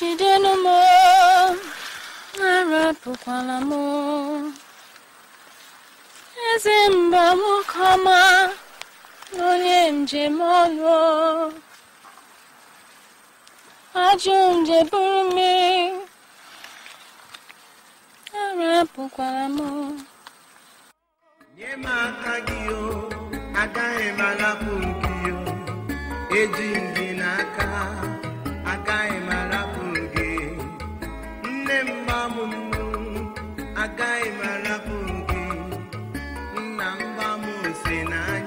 jidenu m arapụkwala m eze mba nwoke ọma onye njem ọlụ ajụ nje bụrụ mmiri arapụkwala m nye m aka gị o agaghị m alapụ nke eji m gị n'aka agaghị m mgbamunu agaghị m arapụ gị nna